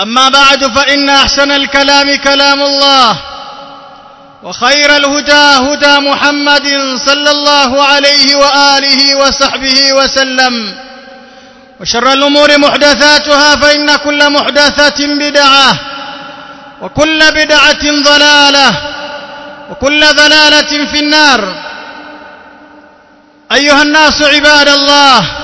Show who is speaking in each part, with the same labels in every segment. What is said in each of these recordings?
Speaker 1: أما بعد فإن أحسن الكلام كلام الله وخير الهدى هدى محمد صلى الله عليه وآله وصحبه وسلم وشر الأمور محدثاتها فإن كل محدثة بدعة وكل بدعة ضلالة وكل ضلالة في النار أيها الناس عباد الله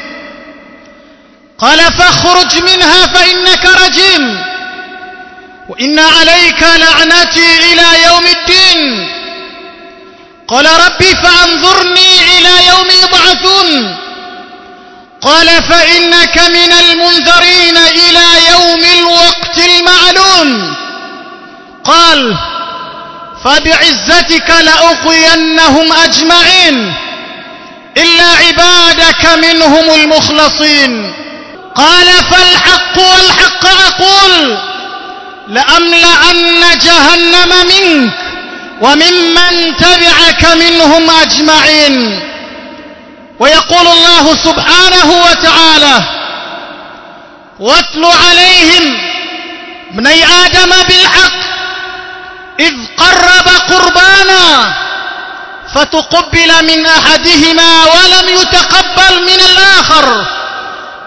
Speaker 1: قال فاخرج منها فإنك رجيم. وإن عليك لعنتي إلى يوم الدين. قال ربي فأنظرني إلى يوم يبعثون. قال فإنك من المنذرين إلى يوم الوقت المعلوم. قال فبعزتك لأغوينهم أجمعين. إلا عبادك منهم المخلصين. قال فالحق والحق أقول لأملأن جهنم منك وممن تبعك منهم أجمعين. ويقول الله سبحانه وتعالى واتل عليهم ابني آدم بالحق إذ قرب قربانا فتقبل من أحدهما ولم يتقبل من الآخر.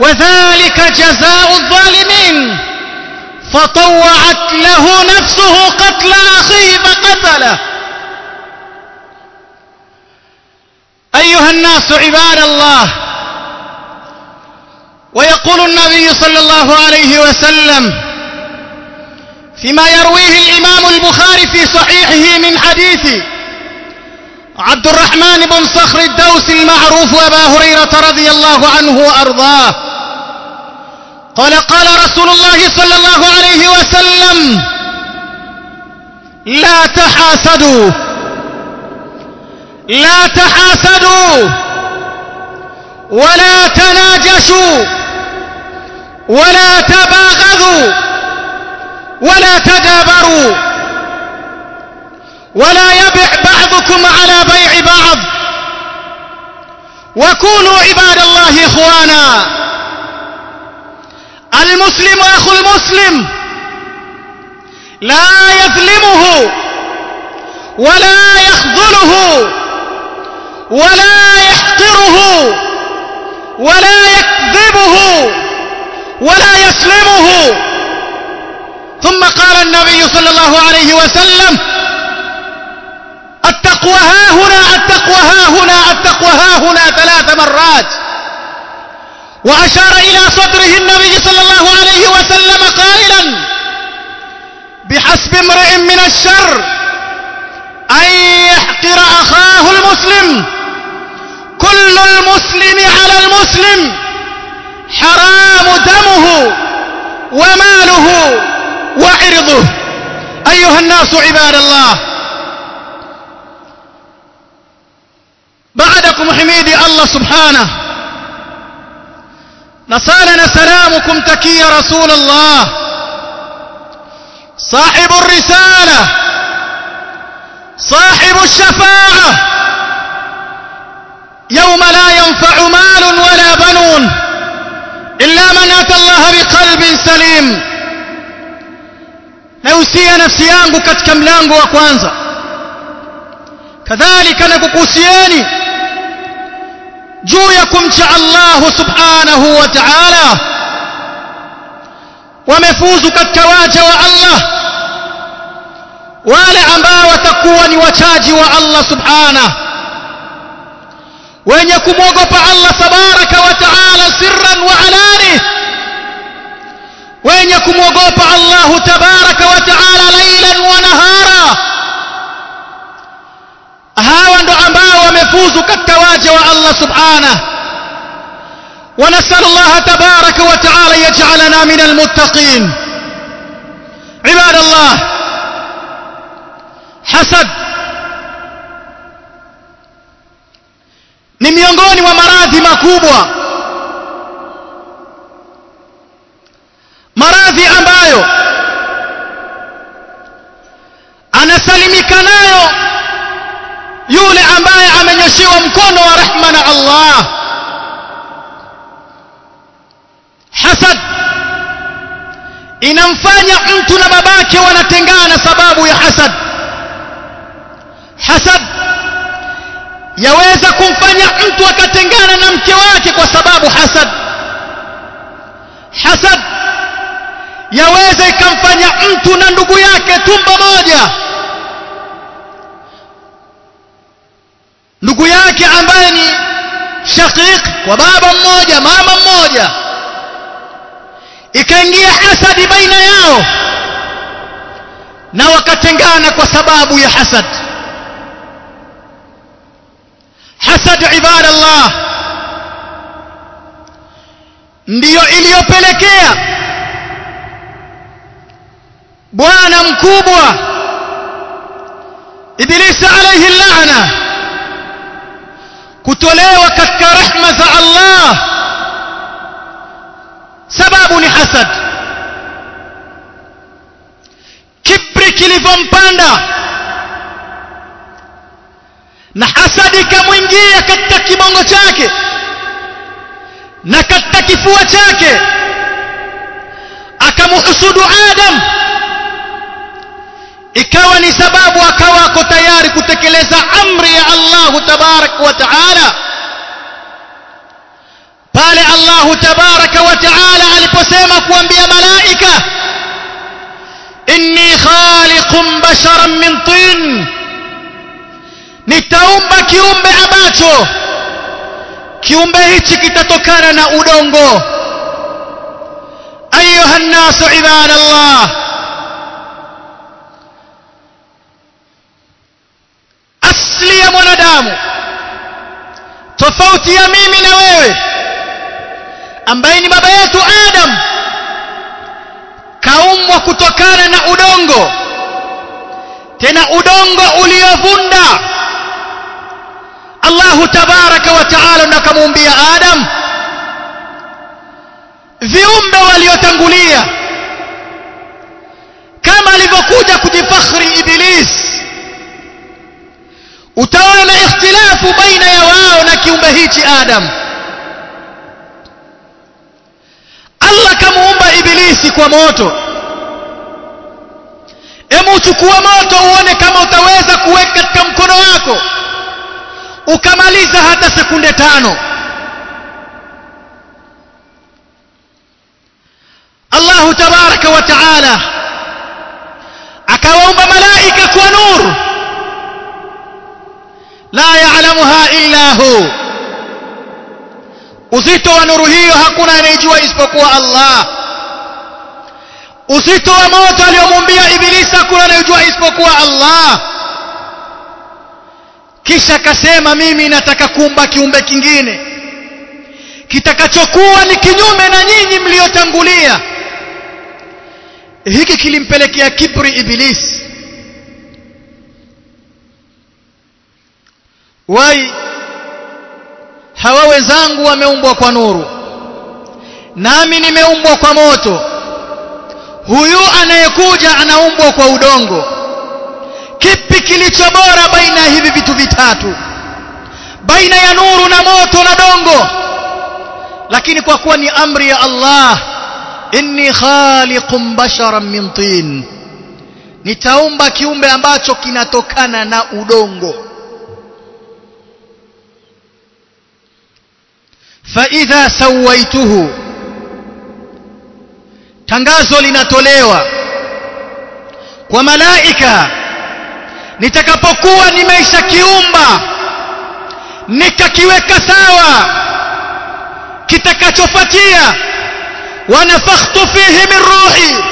Speaker 1: وذلك جزاء الظالمين. فطوعت له نفسه قتل أخيه فقتله. أيها الناس عباد الله ويقول النبي صلى الله عليه وسلم فيما يرويه الإمام البخاري في صحيحه من حديث عبد الرحمن بن صخر الدوسي المعروف أبا هريرة رضي الله عنه وأرضاه قال قال رسول الله صلى الله عليه وسلم لا تحاسدوا. لا تحاسدوا. ولا تناجشوا. ولا تباغضوا. ولا تدابروا. ولا يبع بعضكم على بيع بعض. وكونوا عباد الله إخوانا. المسلم اخو المسلم. لا يظلمه ولا يخذله ولا يحقره ولا يكذبه ولا يسلمه. ثم قال النبي صلى الله عليه وسلم التقوى ها هنا التقوى ها هنا التقوى ها هنا ثلاث مرات. وأشار إلى صدره النبي صلى الله عليه وسلم قائلا بحسب امرئ من الشر أن يحقر أخاه المسلم. كل المسلم على المسلم حرام دمه وماله وعرضه. أيها الناس عباد الله بعدكم حميدي الله سبحانه. نصالنا سلامكم تكي رسول الله. صاحب الرسالة صاحب الشفاعة. يوم لا ينفع مال ولا بنون إلا من أتى الله بقلب سليم. nausia nafsi yangu katika mlango wa kwanza juu ya kumcha Allah subhanahu wa ta'ala wamefuzu katika waja wa Allah wale ambao watakuwa ni wachaji wa Allah subhanahu wenye kumwogopa Allah tabaraka wa ta'ala sirran wa alani wenye kumwogopa Allah tabaraka wa ta'ala lailan wa nahara hawa ndo ambao wamefuzu katika سبحانه. ونسأل الله تبارك وتعالى يجعلنا من المتقين. عباد الله حسد ni miongoni mwa yule ambaye amenyoshiwa mkono wa rehma na Allah. Hasad inamfanya mtu na babake wanatengana sababu ya hasad. Hasad yaweza kumfanya mtu akatengana na mke wake kwa sababu hasad. Hasad yaweza ikamfanya mtu na ndugu yake tumba moja ndugu yake ambaye ni shaqiq kwa baba mmoja mama mmoja ikaingia hasadi baina yao na wakatengana kwa sababu ya hasad. Hasad ibadallah ndiyo iliyopelekea bwana mkubwa ibilisi alayhi laana kutolewa katika rehma za Allah. Sababu ni hasad. Kibri kilivyompanda na hasadi ikamwingia katika kibongo chake na katika kifua chake akamhusudu Adam. Ikawa ni sababu akawa tayari kutekeleza amri ya Allahu tabarak wa taala. Pale Allahu tabaraka wa taala aliposema kuambia malaika inni khaliqun basharan min tin. Nitaumba kiumbe ambacho kiumbe hichi kitatokana na udongo. Ayuha nnasu ibadallah asli ya mwanadamu tofauti ya mimi na wewe ambaye ni baba yetu Adam kaumbwa kutokana na udongo. Tena udongo uliovunda. Allahu tabaraka wa taala ndo akamuumbia Adam. Viumbe waliotangulia kama alivyokuja kujifakhri Iblis utaona ikhtilafu baina ya wao na kiumbe hichi Adam. Allah kamuumba Ibilisi kwa moto. Emu uchukua moto uone kama utaweza kuweka katika mkono wako. Ukamaliza hata sekunde tano. Allahu tabaraka wa taala akawaumba malaika kwa nuru la ya'lamuha illa hu uzito wa nuru hiyo hakuna anayejua isipokuwa Allah. Uzito wa moto aliyomwambia ibilisi hakuna anayejua isipokuwa Allah. Kisha akasema mimi nataka kumba kiumbe kingine. Kitakachokuwa ni kinyume na nyinyi mliotangulia. Hiki kilimpelekea kibri ibilisi wai. Hawa wenzangu wameumbwa kwa nuru. Nami nimeumbwa kwa moto. Huyu anayekuja anaumbwa kwa udongo. Kipi kilicho bora baina ya hivi vitu vitatu? Baina ya nuru na moto na dongo. Lakini kwa kuwa ni amri ya Allah inni khaliqum basharan min tin. Nitaumba kiumbe ambacho kinatokana na udongo faidha sawaituhu. Tangazo linatolewa kwa malaika nitakapokuwa nimeishakiumba nikakiweka sawa. Kitakachofuatia wanafakhtu fihi min ruhi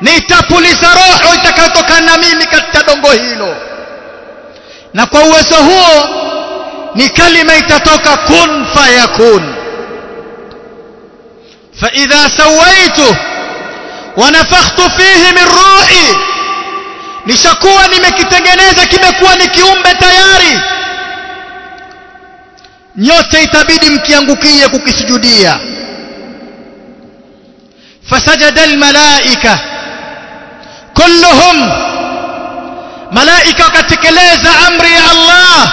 Speaker 1: nitapuliza roho itakayotokana na mimi katika dongo hilo. Na kwa uwezo huo ni kalima itatoka kun fayakun فإذا سويته ونفخت فيه من روحي nishakuwa nimekitengeneza kimekuwa ni kiumbe tayari nyote itabidi mkiangukie kukisujudia fasajada almalaika kulluhum malaika wakatekeleza amri ya Allah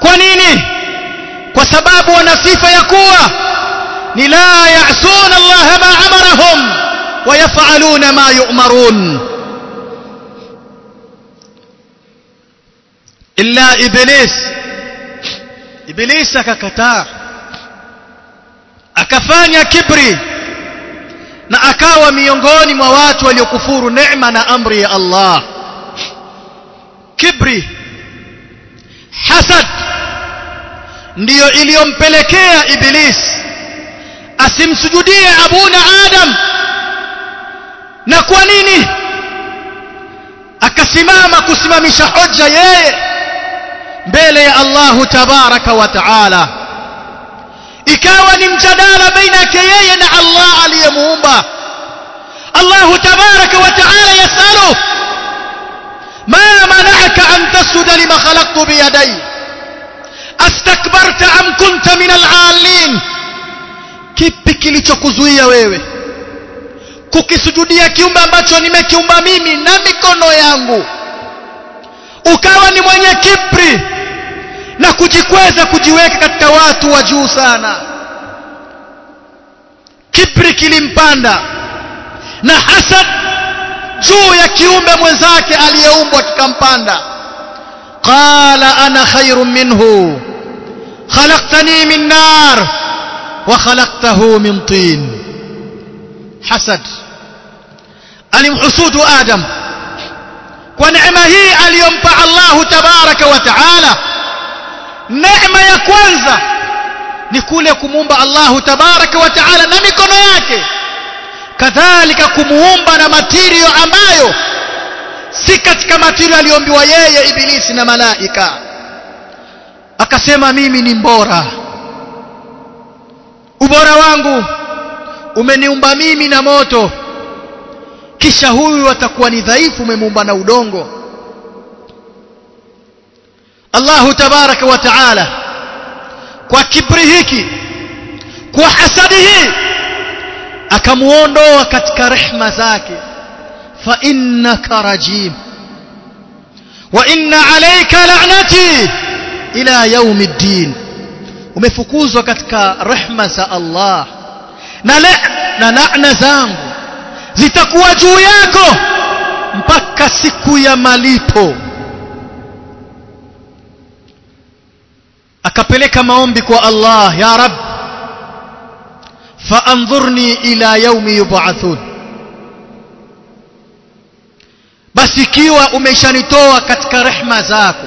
Speaker 1: kwa nini? Kwa sababu wana sifa ya kuwa ni la ya'sun Allah ma amarahum wa yaf'aluna ma yu'marun. Illa iblis. Iblis akakataa. Akafanya kibri na akawa miongoni mwa watu waliokufuru neema na amri ya Allah. Kibri. Hasad ndiyo iliyompelekea iblis. Asimsujudie abuna adam. Na kwa nini? Akasimama kusimamisha hoja yeye mbele ya Allahu tabaraka wa taala. Ikawa ni mjadala baina yake yeye na Allah aliyemuumba. Allahu tabaraka wa taala yasalu ma mana'aka an tasjuda lima khalaqtu bi yadayya astakbarta am kunta min al-alin kipi kilichokuzuia wewe kukisujudia kiumbe ambacho nimekiumba mimi na mikono yangu? Ukawa ni mwenye kibri na kujikweza kujiweka katika watu wa juu sana. Kibri kilimpanda na hasad juu ya kiumbe mwenzake aliyeumbwa kikampanda. Qala ana khairun minhu min nar wa khalaqtahu min tin hasad alimhusudu adam kwa neema hii aliyompa Allahu tabaraka wa taala neema ya kwanza ni kule kumuumba Allahu tabaraka wa taala na mikono yake kadhalika kumuumba na matirio ambayo si katika matirio aliyoambiwa yeye ibilisi na malaika akasema mimi ni mbora. Ubora wangu umeniumba mimi na moto. Kisha huyu atakuwa ni dhaifu umemuumba na udongo. Allahu tabaraka wa taala kwa kibri hiki kwa hasadi hii akamuondoa katika rehma zake. Fa innaka rajim. Wa inna alayka la'nati ila yaumiddin. Umefukuzwa katika rehma za Allah. Na na laana zangu zitakuwa juu yako mpaka siku ya malipo. Akapeleka maombi kwa Allah ya rab faanzurni ila yaumi yub'athun. Basi ikiwa umeshanitoa katika rehma zako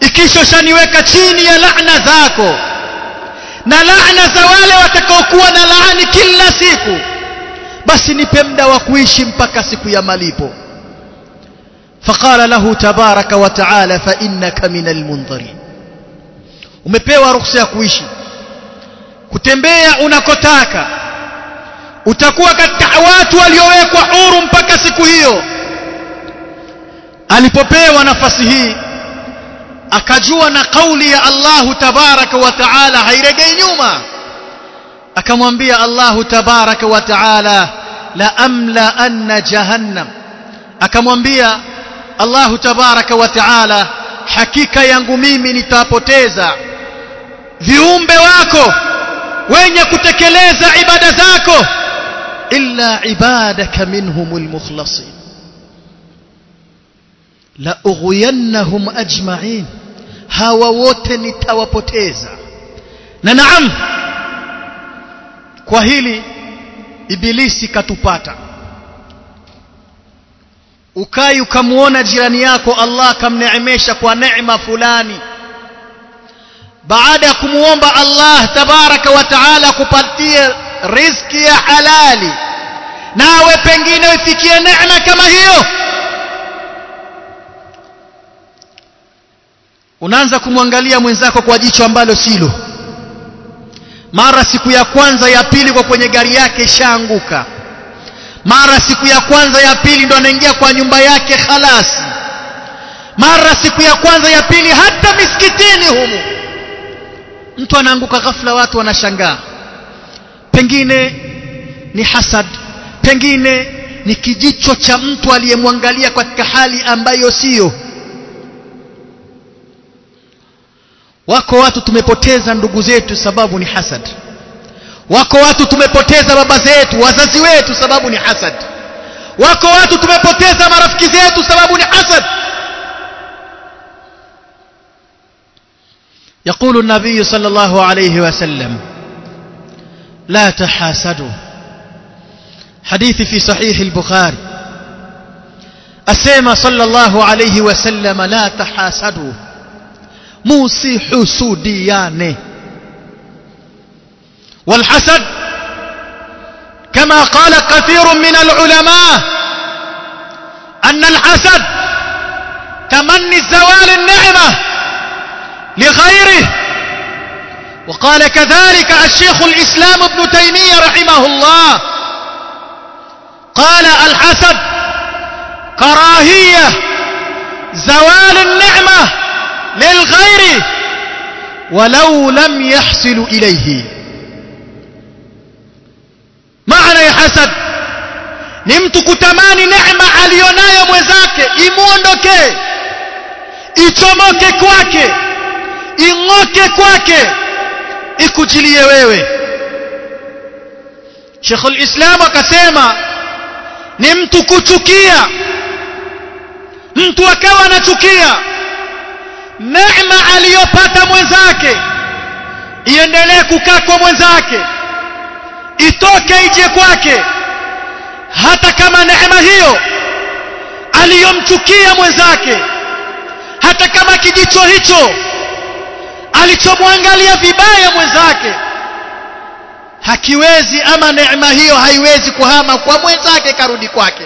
Speaker 1: ikisho shaniweka chini ya laana zako na laana za wale watakaokuwa na laani kila siku basi nipe muda wa kuishi mpaka siku ya malipo. Faqala lahu tabaraka wa taala fa innaka minal mundharin umepewa ruhusa ya kuishi. Kutembea unakotaka. Utakuwa katika watu waliowekwa huru mpaka siku hiyo. Alipopewa nafasi hii akajua na kauli ya Allahu tabaraka wa taala hairegei nyuma akamwambia Allahu tabaraka wa taala la amla anna jahannam akamwambia Allahu tabaraka wa taala hakika yangu mimi nitapoteza viumbe wako wenye kutekeleza ibada zako illa ibadaka minhumul mukhlasin la ughwiyannahum ajma'in hawa wote nitawapoteza na naam kwa hili ibilisi katupata ukai ukamuona jirani yako Allah kamneemesha kwa neema fulani baada ya kumuomba Allah tabaraka wa taala kupatie riziki ya halali nawe pengine ufikie neema kama hiyo unaanza kumwangalia mwenzako kwa jicho ambalo silo. Mara siku ya kwanza ya pili kwa kwenye gari yake ishaanguka. Mara siku ya kwanza ya pili ndo anaingia kwa nyumba yake khalasi mara siku ya kwanza ya pili hata misikitini humu mtu anaanguka ghafla watu wanashangaa. Pengine ni hasad pengine ni kijicho cha mtu aliyemwangalia katika hali ambayo sio wako watu tumepoteza ndugu zetu sababu ni hasad wako watu tumepoteza baba zetu wazazi wetu sababu ni hasad wako watu tumepoteza marafiki zetu sababu ni hasad يقول النبي صلى الله عليه وسلم لا تحاسدوا حديث في صحيح البخاري أسيما صلى الله عليه وسلم لا تحاسدوا موسي حسوديانه والحسد كما قال كثير من العلماء أن الحسد تمني زوال النعمة لغيره وقال كذلك الشيخ الإسلام ابن تيمية رحمه الله قال الحسد كراهية زوال النعمة للغير ولو لم يحصل إليه maana ya hasad ni mtu kutamani neema aliyonayo mwenzake imuondokee ichomoke kwake ing'oke kwake ikujilie wewe Sheikhul Islam akasema ni mtu kuchukia mtu akawa anachukia neema aliyopata mwenzake iendelee kukaa kwa mwenzake itoke ije kwake. Hata kama neema hiyo aliyomchukia mwenzake hata kama kijicho hicho alichomwangalia vibaya mwenzake hakiwezi ama neema hiyo haiwezi kuhama kwa mwenzake karudi kwake.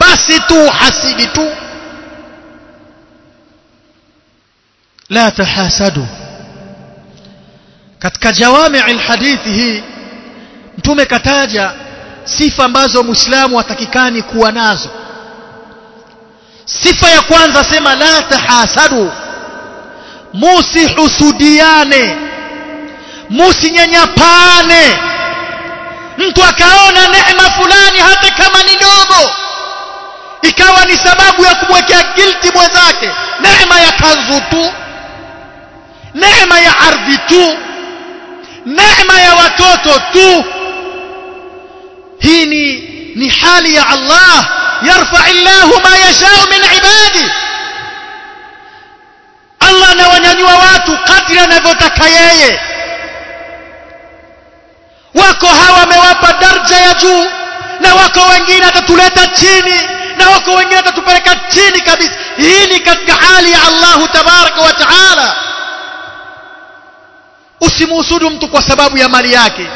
Speaker 1: Basi tu hasidi tu la tahasadu. Katika jawami alhadithi hii mtume kataja sifa ambazo muislamu atakikani kuwa nazo. Sifa ya kwanza sema la tahasadu. Musihusudiane musinyanyapane. Mtu akaona neema fulani hata kama ni ndogo ikawa ni sababu ya kumwekea guilty mwenzake neema ya kanzu tu neema ya ardhi tu. Neema ya watoto tu. Hii ni ni hali ya Allah. Yarfa illahu ma yashau min ibadi. Allah anawanyanyua watu kadri anavyotaka yeye. Wako hawa amewapa daraja ya juu na wako wengine atatuleta chini na wako wengine atatupeleka chini kabisa. Hii ni katika hali ya Allahu tabaraka wa taala usimhusudu mtu kwa sababu ya mali yake.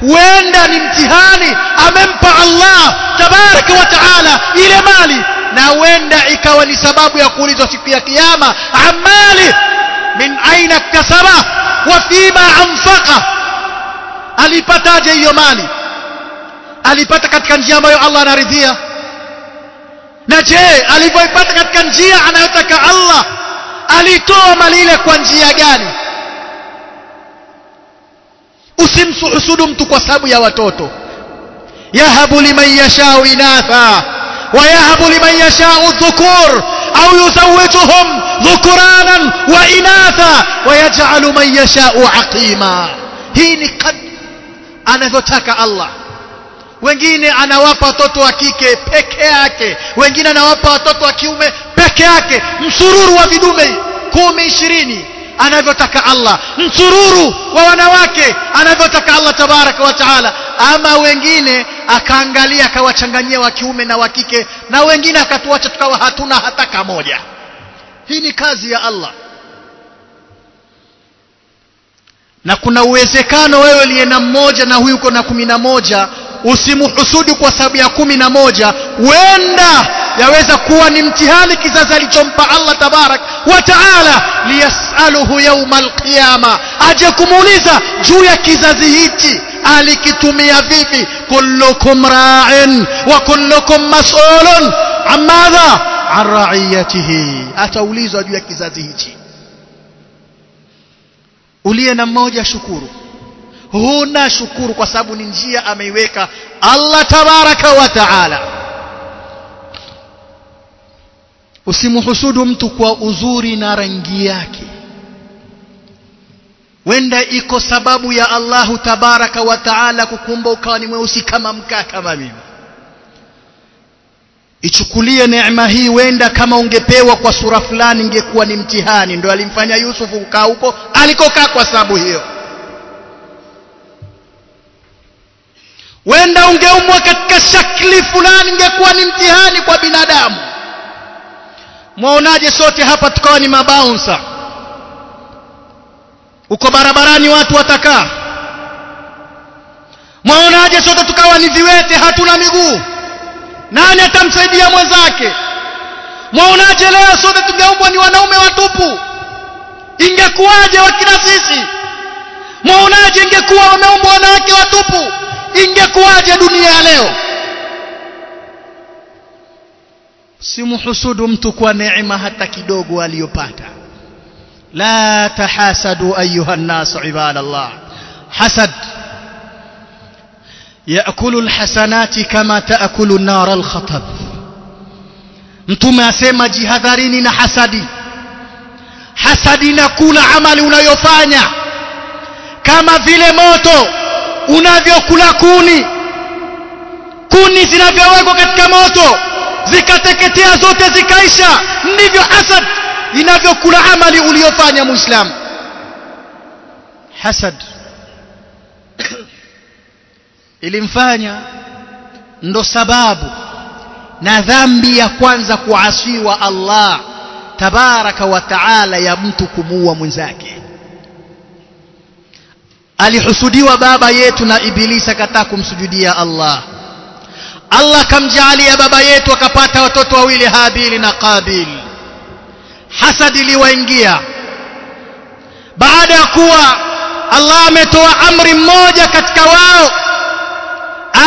Speaker 1: Huenda ni mtihani amempa Allah tabaraka wa taala ile mali. Na huenda ikawa ni sababu ya kuulizwa siku ya kiyama amali min aina kasaba wa fima anfaqa. Alipataje hiyo mali? Alipata katika njia ambayo Allah anaridhia? Na je alivyoipata katika njia anayotaka Allah alitoa mali ile kwa njia gani usimhusudu mtu kwa sababu ya watoto. Yahabu liman yashau inatha yashau dhukur au yuzawijuhum dhukuranan wa inatha wa yaj'alu man yashau aqima. Hii ni kad anavyotaka Allah. Wengine anawapa watoto wa kike peke yake wengine anawapa watoto wa kiume peke yake. Msururu wa vidume kumi ishirini anavyotaka Allah. Msururu wa wanawake anavyotaka Allah tabaraka wa taala. Ama wengine akaangalia akawachanganyia wa kiume na wa kike na wengine akatuacha tukawa hatuna hata kamoja. Hii ni kazi ya Allah. Na kuna uwezekano wewe uliye na mmoja na huyu uko na kumi na moja usimhusudu kwa sababu ya kumi na moja huenda yaweza kuwa ni mtihani kizazi alichompa Allah tabarak wa taala liyasaluhu yauma alqiyama aje kumuuliza juu ya kizazi hichi alikitumia vipi? Kullukum ra'in wa kullukum mas'ulun. Amadha? An ra'iyatihi. Ataulizwa juu ya kizazi hichi. Uliye na mmoja shukuru. Huna shukuru kwa sababu ni njia ameiweka Allah tabaraka wa taala usimhusudu mtu kwa uzuri na rangi yake. Wenda iko sababu ya Allahu tabaraka wa taala kukumba ukawa ni mweusi kama mkaa kama mimi. Ichukulie neema hii wenda kama ungepewa kwa sura fulani ingekuwa ni mtihani. Ndio alimfanya Yusufu kukaa huko alikokaa kwa sababu hiyo. Wenda ungeumwa katika shakli fulani ingekuwa ni mtihani kwa binadamu mwaonaje sote hapa tukawa ni mabaunsa? Uko barabarani watu watakaa? Mwaonaje sote tukawa ni viwete hatuna miguu? Nani atamsaidia mwenzake? Mwaonaje leo sote tungeumbwa ni wanaume watupu? Ingekuwaje wakina sisi? Mwaonaje ingekuwa wameumbwa wanawake watupu? Ingekuwaje dunia ya leo simhusudu mtu kwa neema hata kidogo aliyopata la tahasadu ayuha nnas ibadallah hasad yaakulu alhasanati kama taakulu nara alkhatab mtume asema jihadharini na hasadi hasadi inakula amali unayofanya kama vile moto unavyokula kuni kuni zinavyowekwa katika moto zikateketea zote zikaisha. Ndivyo hasad inavyokula amali uliyofanya muislamu. Hasad ilimfanya ndo sababu na dhambi ya kwanza kuasiwa Allah tabaraka wa taala ya mtu kumuua mwenzake. Alihusudiwa baba yetu na ibilisi akataa kumsujudia Allah Allah kamjalia baba yetu akapata watoto wawili Habili na Qabil. Hasad iliwaingia. Baada ya kuwa Allah ametoa amri mmoja katika wao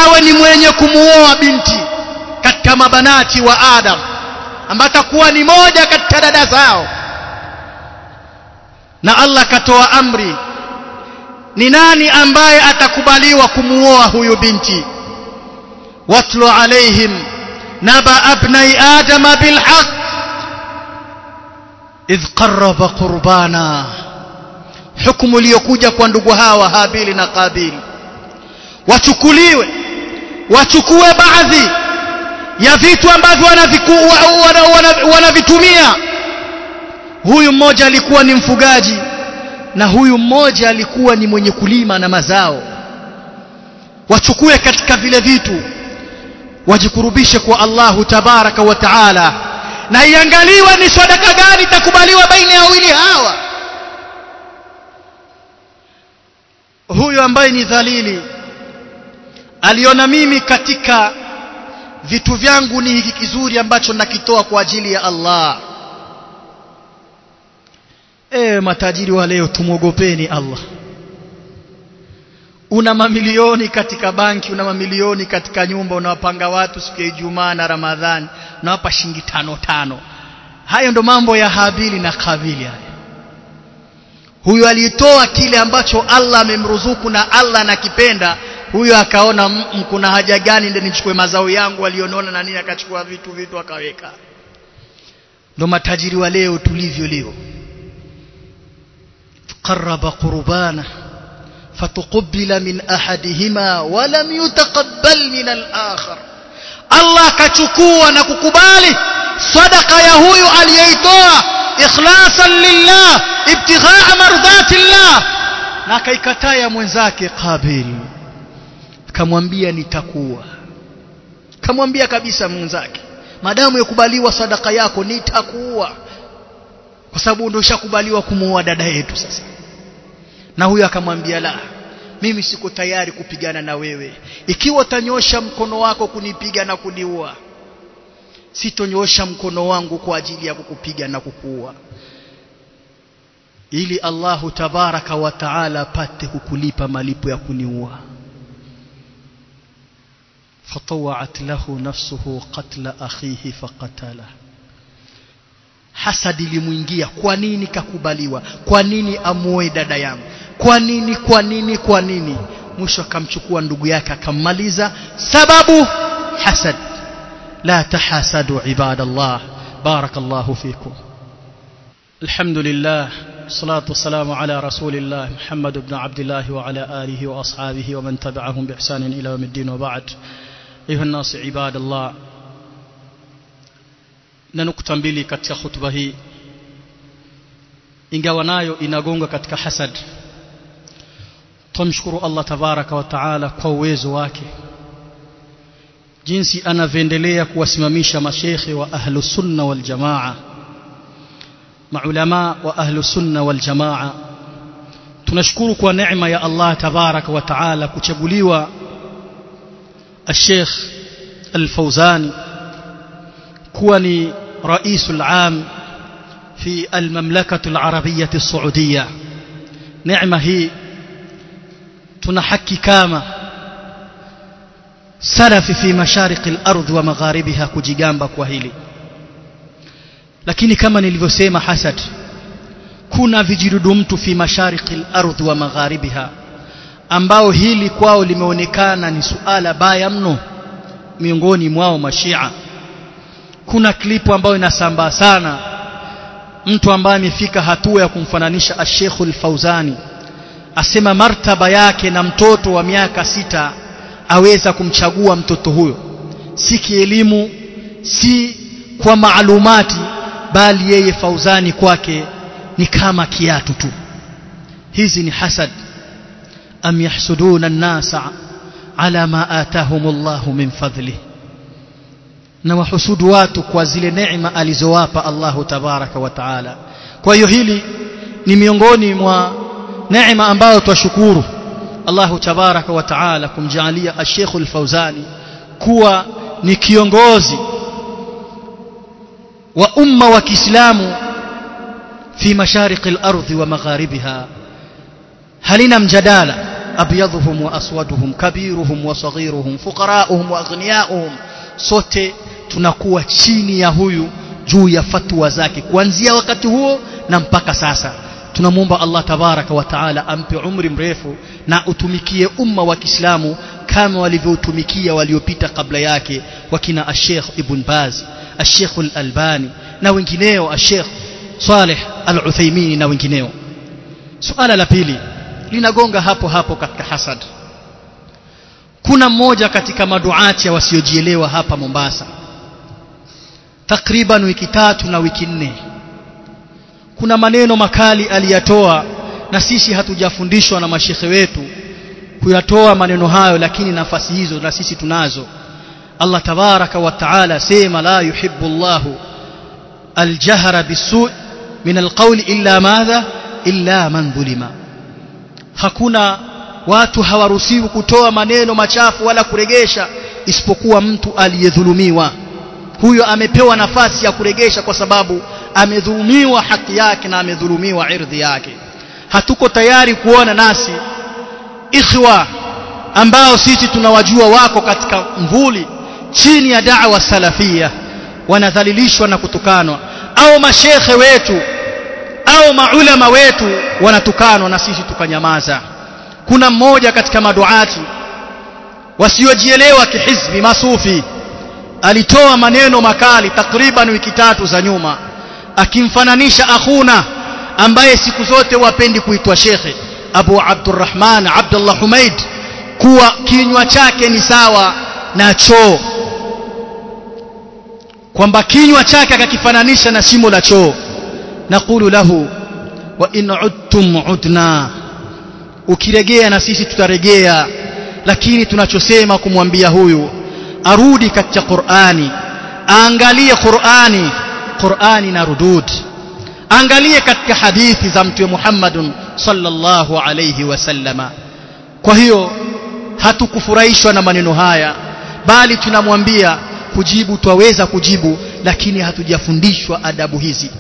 Speaker 1: awe ni mwenye kumuoa binti katika mabanati wa Adam ambaye atakuwa ni moja katika dada zao. Na Allah katoa amri ni nani ambaye atakubaliwa kumuoa huyu binti watlu alaihim naba abnai adama bilhaq. Idh qarraba qurbana. Hukumu iliyokuja kwa ndugu hawa habili na kabili wachukuliwe. Wachukue baadhi ya vitu ambavyo wanavitumia. Huyu mmoja alikuwa ni mfugaji na huyu mmoja alikuwa ni mwenye kulima na mazao. Wachukue katika vile vitu wajikurubishe kwa Allahu tabaraka wa taala. Na iangaliwe ni sadaka gani itakubaliwa baina ya wawili hawa. Huyo ambaye ni dhalili aliona mimi katika vitu vyangu ni hiki kizuri ambacho nakitoa kwa ajili ya Allah. E matajiri wa leo tumwogopeni Allah una mamilioni katika banki una mamilioni katika nyumba unawapanga watu siku ya Ijumaa na Ramadhani unawapa shilingi tano tano. Hayo ndo mambo ya Habili na Kabili haya. Huyu alitoa kile ambacho Allah amemruzuku na Allah anakipenda huyo akaona kuna haja gani ndio nichukue mazao yangu alionona na nini? Akachukua vitu vitu akaweka. Ndo matajiri wa leo tulivyo leo. Qaraba qurbana. فتقبل من أحدهما ولم يتقبل من الآخر الله كچukua na kukubali sadaqa ya huyu aliyeitoa ikhlasan lillah ibtighaa mardati llah na akaikataa ya mwenzake Qabil akamwambia nitakuwa akamwambia kabisa mwenzake madamu yakubaliwa sadaka yako nitakuwa kwa sababu ndio ishakubaliwa kumuoa dada yetu sasa na huyo akamwambia la mimi siko tayari kupigana na wewe. Ikiwa utanyosha mkono wako kunipiga na kuniua sitonyosha mkono wangu kwa ajili ya kukupiga na kukuua. Ili Allahu tabaraka wa taala apate kukulipa malipo ya kuniua. Fatawat lahu nafsuhu qatla akhihi faqatala. Hasadi limuingia kwa nini kakubaliwa? Kwa nini amoe dada yangu? Kwa nini kwa nini kwa nini? Mwisho akamchukua ndugu yake akammaliza sababu hasad. La tahasadu ibadallah. Barakallahu fikum. Alhamdulillah salatu wassalamu ala rasulillah muhammad ibn abdullah wa ala alihi wa ashabihi wa man tabi'ahum bi ihsan ila yawmiddin wa ba'd. Ayuha an-nas ibadallah. Na nukta mbili katika hutuba hii. Ingawa nayo inagonga katika hasad tumshukuru Allah tabaraka wa taala kwa uwezo wake jinsi anavyoendelea kuwasimamisha mashekhe wa ahlu sunna wal jamaa maulama wa ahlu sunna wal jamaa tunashukuru kwa neema ya Allah tabaraka wa taala kuchaguliwa الشيخ الفوزاني كوني رئيس العام في المملكة العربية السعودية نعمة هي tuna haki kama salafi fi mashariki al-ard wa magharibiha kujigamba kwa hili. Lakini kama nilivyosema hasad kuna vijidudu mtu fi mashariki al-ard wa magharibiha ambao hili kwao limeonekana ni suala baya mno miongoni mwao mashia. Kuna klipu ambayo inasambaa sana mtu ambaye amefika hatua ya kumfananisha Sheikh al-Fauzani asema martaba yake na mtoto wa miaka sita aweza kumchagua mtoto huyo. Si kielimu si kwa maalumati bali yeye Fauzani kwake ni kama kiatu tu. Hizi ni hasad. Am yahsuduna an-nasa ala ma atahumullahu min fadlihi. Na wahusudu watu kwa zile neema alizowapa Allahu tabaraka wa taala. Kwa hiyo hili ni miongoni mwa neema ambayo twashukuru. Allahu tabaraka wa taala kumjalia Sheikh Al-Fauzani kuwa ni kiongozi wa umma wa Kiislamu fi mashariki al-ardhi wa magharibiha. Halina mjadala. Abyadhuhum wa aswaduhum kabiruhum wa saghiruhum fuqara'uhum wa aghniya'uhum sote tunakuwa chini ya huyu juu ya fatwa zake kuanzia wakati huo na mpaka sasa tunamwomba Allah tabaraka wa taala ampe umri mrefu na utumikie umma wa Kiislamu kama walivyotumikia waliopita kabla yake wakina Sheikh Ibn Baz Sheikh Al-Albani na wengineo Sheikh Saleh Al-Uthaymeen na wengineo. Suala la pili linagonga hapo hapo katika hasad. Kuna mmoja katika maduati ya wasiojielewa hapa Mombasa takriban wiki tatu na wiki nne kuna maneno makali aliyatoa na sisi hatujafundishwa na mashekhe wetu kuyatoa maneno hayo lakini nafasi hizo na sisi tunazo. Allah tabaraka wa taala sema la yuhibbu Allah aljahra bisu min alqawli illa madha illa man dhulima hakuna watu hawaruhusiwi kutoa maneno machafu wala kuregesha isipokuwa mtu aliyedhulumiwa. Huyo amepewa nafasi ya kuregesha kwa sababu amedhulumiwa haki yake na amedhulumiwa irdhi yake. Hatuko tayari kuona nasi ikhwa ambao sisi tunawajua wako katika mvuli chini ya da'wa salafia wanadhalilishwa na kutukanwa. Au mashekhe wetu au maulama wetu wanatukanwa na sisi tukanyamaza. Kuna mmoja katika maduati wasiojielewa kihizbi masufi alitoa maneno makali takriban wiki tatu za nyuma akimfananisha akhuna ambaye siku zote wapendi kuitwa shekhe Abu Abdurrahman Abdullah Humaid kuwa kinywa chake ni sawa na choo. Kwamba kinywa chake akakifananisha na shimo la choo. Naqulu lahu wa in udtum udna. Ukiregea na sisi tutaregea lakini tunachosema kumwambia huyu arudi katika Qur'ani aangalie Qur'ani Qur'ani na rudud. Angalie katika hadithi za mtume Muhammadun sallallahu alayhi wasallama kwa hiyo hatukufurahishwa na maneno haya bali tunamwambia kujibu twaweza kujibu lakini hatujafundishwa adabu hizi.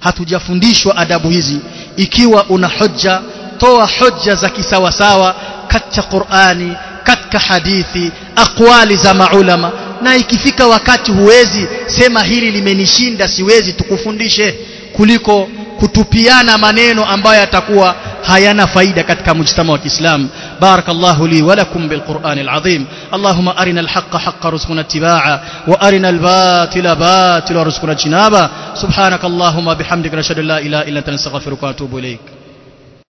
Speaker 1: Hatujafundishwa adabu hizi. Ikiwa una hoja toa hoja za kisawasawa katika Qur'ani katika hadithi aqwali za maulama na ikifika wakati huwezi sema hili limenishinda siwezi tukufundishe kuliko kutupiana maneno ambayo yatakuwa hayana faida katika mujtama wa Kiislam barakallahu li wa lakum bil Qur'anil azim. Allahumma arina al haqqa haqqa warzuqna ittiba'a wa arina albatila batila warzuqna ijtinaba subhanakallahumma bihamdika nashhadu la ilaha illa anta nastaghfiruka wa atubu ilayk